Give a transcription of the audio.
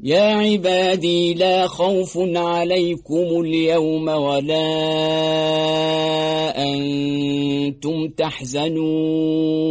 يا عبادي لا خوف عليكم اليوم ولا أنتم تحزنون.